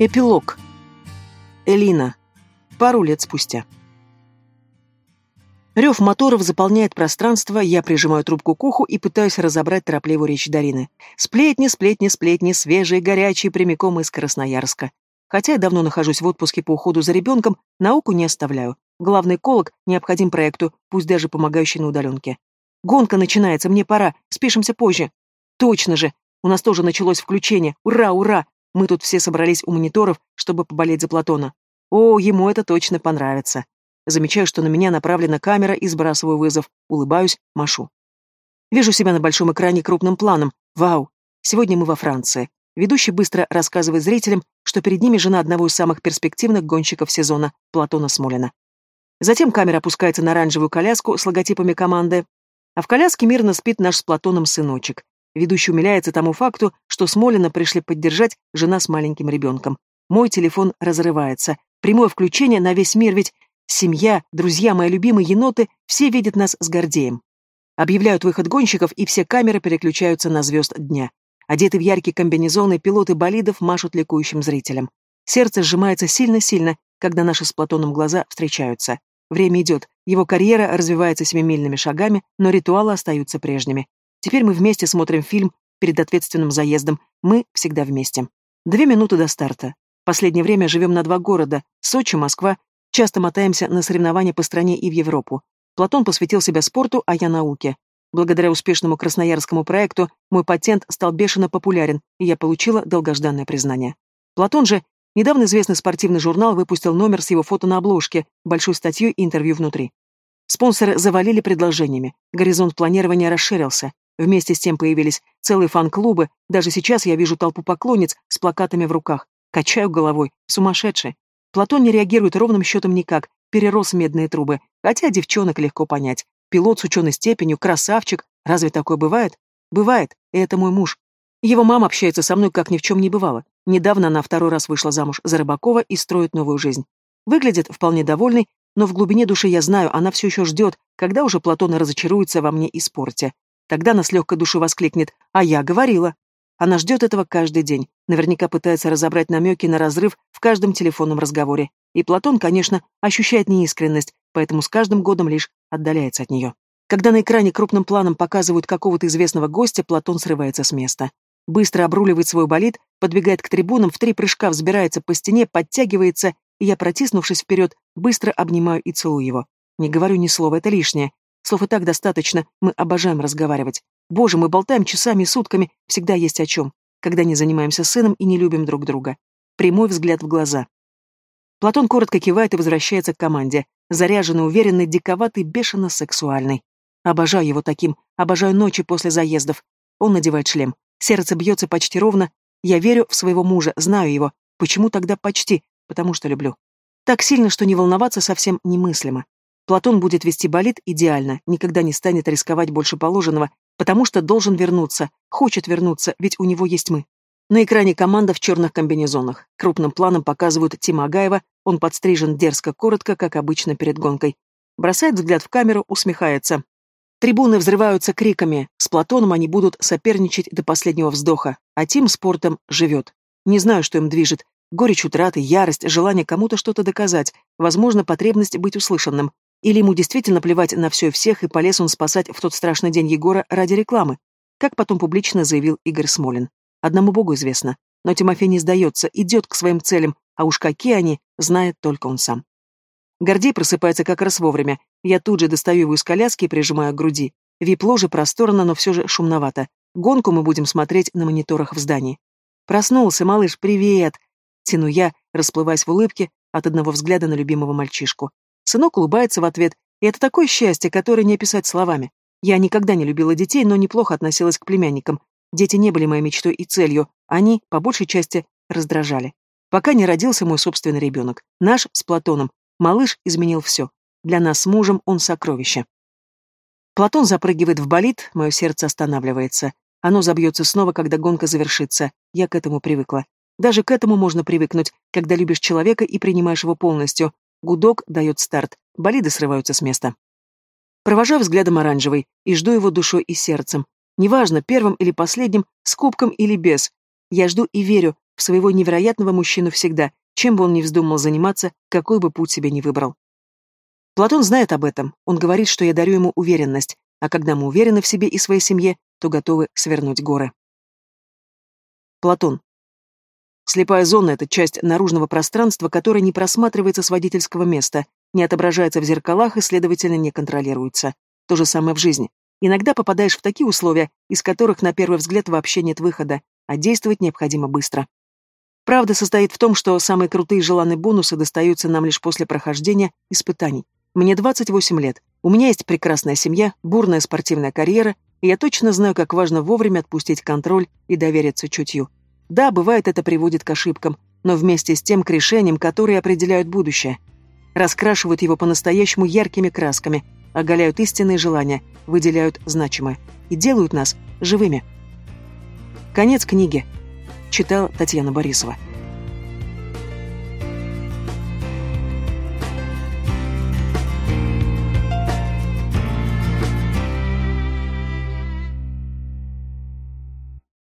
Эпилог. Элина. Пару лет спустя. Рев моторов заполняет пространство, я прижимаю трубку к уху и пытаюсь разобрать торопливую речь Дарины. Сплетни, сплетни, сплетни, свежие, горячие, прямиком из Красноярска. Хотя я давно нахожусь в отпуске по уходу за ребенком, науку не оставляю. Главный колок необходим проекту, пусть даже помогающий на удаленке. Гонка начинается, мне пора, спишемся позже. Точно же, у нас тоже началось включение. Ура, ура! Мы тут все собрались у мониторов, чтобы поболеть за Платона. О, ему это точно понравится. Замечаю, что на меня направлена камера и сбрасываю вызов. Улыбаюсь, машу. Вижу себя на большом экране крупным планом. Вау! Сегодня мы во Франции. Ведущий быстро рассказывает зрителям, что перед ними жена одного из самых перспективных гонщиков сезона, Платона Смолина. Затем камера опускается на оранжевую коляску с логотипами команды, а в коляске мирно спит наш с Платоном сыночек. Ведущий умиляется тому факту, что Смолина пришли поддержать жена с маленьким ребенком. Мой телефон разрывается. Прямое включение на весь мир, ведь семья, друзья, мои любимые еноты, все видят нас с Гордеем. Объявляют выход гонщиков, и все камеры переключаются на звезд дня. Одеты в яркие комбинезоны, пилоты болидов машут ликующим зрителям. Сердце сжимается сильно-сильно, когда наши с Платоном глаза встречаются. Время идет, его карьера развивается семимильными шагами, но ритуалы остаются прежними. Теперь мы вместе смотрим фильм перед ответственным заездом. Мы всегда вместе. Две минуты до старта. Последнее время живем на два города – Сочи, Москва. Часто мотаемся на соревнования по стране и в Европу. Платон посвятил себя спорту, а я науке. Благодаря успешному красноярскому проекту мой патент стал бешено популярен, и я получила долгожданное признание. Платон же, недавно известный спортивный журнал, выпустил номер с его фото на обложке, большой статьей и интервью внутри. Спонсоры завалили предложениями, горизонт планирования расширился. Вместе с тем появились целые фан-клубы, даже сейчас я вижу толпу поклонниц с плакатами в руках. Качаю головой, сумасшедший. Платон не реагирует ровным счетом никак, перерос медные трубы, хотя девчонок легко понять. Пилот с ученой степенью, красавчик, разве такое бывает? Бывает, и это мой муж. Его мама общается со мной, как ни в чем не бывало. Недавно она второй раз вышла замуж за Рыбакова и строит новую жизнь. Выглядит вполне довольной, но в глубине души я знаю, она все еще ждет, когда уже Платон разочаруется во мне и спорте. Тогда она с легкой души воскликнет «А я говорила!». Она ждет этого каждый день, наверняка пытается разобрать намеки на разрыв в каждом телефонном разговоре. И Платон, конечно, ощущает неискренность, поэтому с каждым годом лишь отдаляется от нее. Когда на экране крупным планом показывают какого-то известного гостя, Платон срывается с места. Быстро обруливает свой болид, подбегает к трибунам, в три прыжка взбирается по стене, подтягивается, и я, протиснувшись вперед, быстро обнимаю и целую его. Не говорю ни слова, это лишнее. Слов и так достаточно, мы обожаем разговаривать. Боже, мы болтаем часами и сутками, всегда есть о чем, когда не занимаемся сыном и не любим друг друга. Прямой взгляд в глаза. Платон коротко кивает и возвращается к команде, заряженный, уверенный, диковатый, бешено сексуальный. Обожаю его таким, обожаю ночи после заездов. Он надевает шлем. Сердце бьется почти ровно. Я верю в своего мужа, знаю его. Почему тогда почти? Потому что люблю. Так сильно, что не волноваться совсем немыслимо. Платон будет вести болит идеально, никогда не станет рисковать больше положенного, потому что должен вернуться, хочет вернуться, ведь у него есть мы. На экране команда в черных комбинезонах. Крупным планом показывают Тима Агаева, он подстрижен дерзко, коротко, как обычно перед гонкой. Бросает взгляд в камеру, усмехается. Трибуны взрываются криками. С Платоном они будут соперничать до последнего вздоха, а Тим спортом живет. Не знаю, что им движет. Горечь утраты, ярость, желание кому-то что-то доказать, возможно, потребность быть услышанным. Или ему действительно плевать на все и всех, и полез он спасать в тот страшный день Егора ради рекламы, как потом публично заявил Игорь Смолин. Одному богу известно. Но Тимофей не сдается, идет к своим целям, а уж какие они, знает только он сам. Гордей просыпается как раз вовремя. Я тут же достаю его из коляски и прижимаю к груди. Вип-ложе просторно, но все же шумновато. Гонку мы будем смотреть на мониторах в здании. «Проснулся, малыш, привет!» Тяну я, расплываясь в улыбке от одного взгляда на любимого мальчишку. Сынок улыбается в ответ, и это такое счастье, которое не описать словами. Я никогда не любила детей, но неплохо относилась к племянникам. Дети не были моей мечтой и целью, они, по большей части, раздражали. Пока не родился мой собственный ребенок. Наш с Платоном. Малыш изменил все. Для нас с мужем он сокровище. Платон запрыгивает в болид, мое сердце останавливается. Оно забьется снова, когда гонка завершится. Я к этому привыкла. Даже к этому можно привыкнуть, когда любишь человека и принимаешь его полностью, Гудок дает старт, болиды срываются с места. Провожаю взглядом оранжевый и жду его душой и сердцем. Неважно, первым или последним, с кубком или без. Я жду и верю, в своего невероятного мужчину всегда, чем бы он ни вздумал заниматься, какой бы путь себе ни выбрал. Платон знает об этом, он говорит, что я дарю ему уверенность, а когда мы уверены в себе и своей семье, то готовы свернуть горы. Платон. Слепая зона — это часть наружного пространства, которая не просматривается с водительского места, не отображается в зеркалах и, следовательно, не контролируется. То же самое в жизни. Иногда попадаешь в такие условия, из которых на первый взгляд вообще нет выхода, а действовать необходимо быстро. Правда состоит в том, что самые крутые желанные бонусы достаются нам лишь после прохождения испытаний. Мне 28 лет, у меня есть прекрасная семья, бурная спортивная карьера, и я точно знаю, как важно вовремя отпустить контроль и довериться чутью. Да, бывает, это приводит к ошибкам, но вместе с тем к решениям, которые определяют будущее. Раскрашивают его по-настоящему яркими красками, оголяют истинные желания, выделяют значимое и делают нас живыми. Конец книги. Читала Татьяна Борисова.